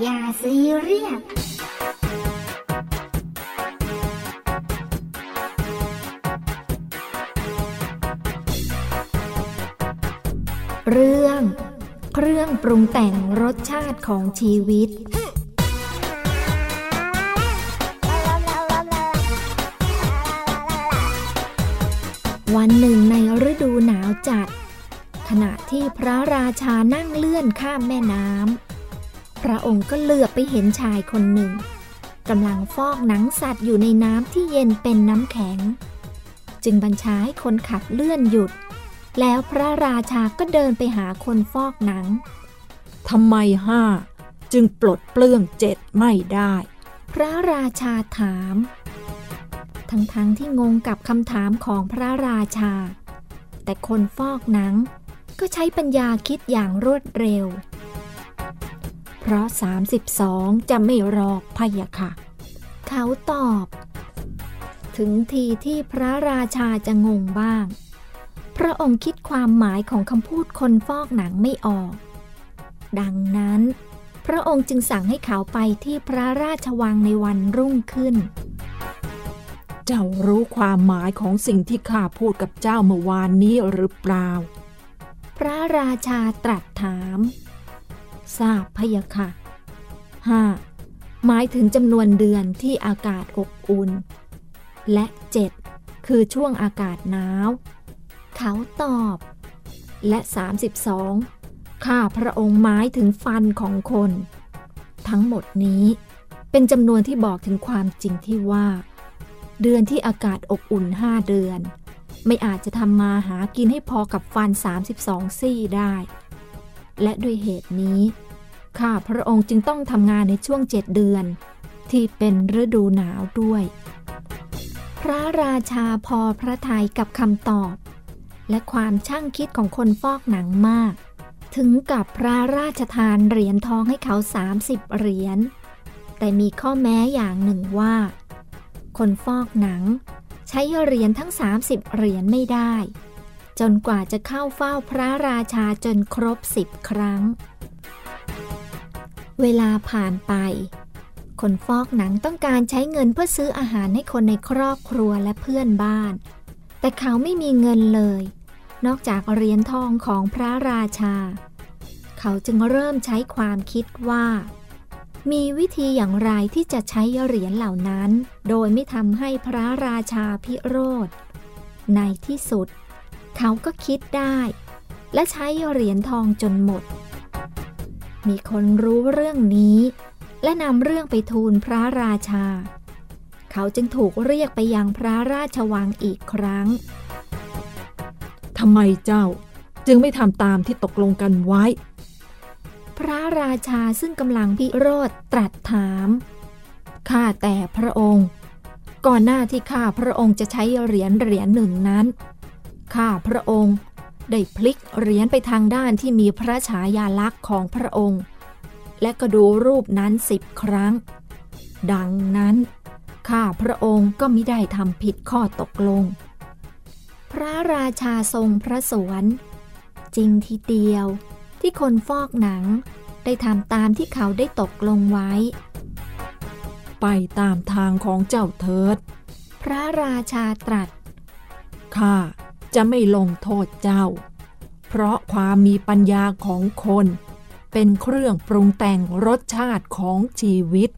อย่าซีเรียสเรื่อง เครื่องปรุงแต่งรสชาติของชีวิตวันหนึ่งในฤดูหนาวจัด ขณะที่พระราชานั่งเลื่อนข้ามแม่น้ำ ระองค์ก็เหลือบไปเห็นชายคนหนึ่งกำลังฟอกหนังสัตว์อยู่ในน้ำที่เย็นเป็นน้ำแข็ง จึงบัญชาให้คนขับเลื่อนหยุด แล้วพระราชาก็เดินไปหาคนฟอกหนังทำไมห้าจึงปลดเปลื้องเจ็ดไม่ได้ พระราชาถาม ทั้งๆทที่งงกับคำถามของพระราชา แต่คนฟอกหนังก็ใช้ปัญญาคิดอย่างรวดเร็ว เพราะ 32 จะไม่รอกพะยะค่ะ เขาตอบ ถึงทีที่พระราชาจะงงบ้าง พระองค์คิดความหมายของคำพูดคนฟอกหนังไม่ออก ดังนั้น พระองค์จึงสั่งให้เขาไปที่พระราชวังในวันรุ่งขึ้น เจ้ารู้ความหมายของสิ่งที่ข้าพูดกับเจ้าเมื่อวานนี้หรือเปล่า พระราชาตรัสถาม ทราบพยะค่ะห้าหมายถึงจำนวนเดือนที่อากาศอบอุ่น และเจ็ดคือช่วงอากาศหนาว เขาตอบ และ 32 ข้าพระองค์หมายถึงฟันของคน ทั้งหมดนี้เป็นจำนวนที่บอกถึงความจริงที่ว่า เดือนที่อากาศอบอุ่น5เดือน ไม่อาจจะทำมาหากินให้พอกับฟัน 32 ซี่ได้ และด้วยเหตุนี้ ข้าพระองค์จึงต้องทำงานในช่วงเจ็ดเดือน ที่เป็นฤดูหนาวด้วย พระราชาพอพระทัยกับคำตอบ และความช่างคิดของคนฟอกหนังมาก ถึงกับพระราชทานเหรียญทองให้เขา 30 เหรียญ แต่มีข้อแม้อย่างหนึ่งว่า คนฟอกหนัง ใช้เหรียญทั้ง 30 เหรียญไม่ได้ จนกว่าจะเข้าเฝ้าพระราชาจนครบสิบครั้ง เวลาผ่านไป คนฟอกหนังต้องการใช้เงินเพื่อซื้ออาหารให้คนในครอบครัวและเพื่อนบ้าน แต่เขาไม่มีเงินเลย นอกจากเหรียญทองของพระราชา เขาจึงเริ่มใช้ความคิดว่า มีวิธีอย่างไรที่จะใช้เหรียญเหล่านั้น โดยไม่ทำให้พระราชาพิโรธในที่สุด เขาก็คิดได้ และใช้เหรียญทองจนหมด มีคนรู้เรื่องนี้ และนำเรื่องไปทูลพระราชา เขาจึงถูกเรียกไปยังพระราชวังอีกครั้งทำไมเจ้าจึงไม่ทำตามที่ตกลงกันไว้ พระราชาซึ่งกำลังพิโรธตรัสถาม ข้าแต่พระองค์ ก่อนหน้าที่ข้าพระองค์จะใช้เหรียญเหรียญหนึ่งนั้น ข้าพระองค์ ได้พลิกเหรียญไปทางด้านที่มีพระฉายาลักษณ์ของพระองค์ และก็ดูรูปนั้นสิบครั้ง ดังนั้นข้าพระองค์ก็ไม่ได้ทำผิดข้อตกลง พระราชาทรงพระสวน จริงทีเดียวที่คนฟอกหนังได้ทำตามที่เขาได้ตกลงไว้ ไปตามทางของเจ้าเถิด พระราชาตรัส ข้า จะไม่ลงโทษเจ้า เพราะความมีปัญญาของคน เป็นเครื่องปรุงแต่งรสชาติของชีวิต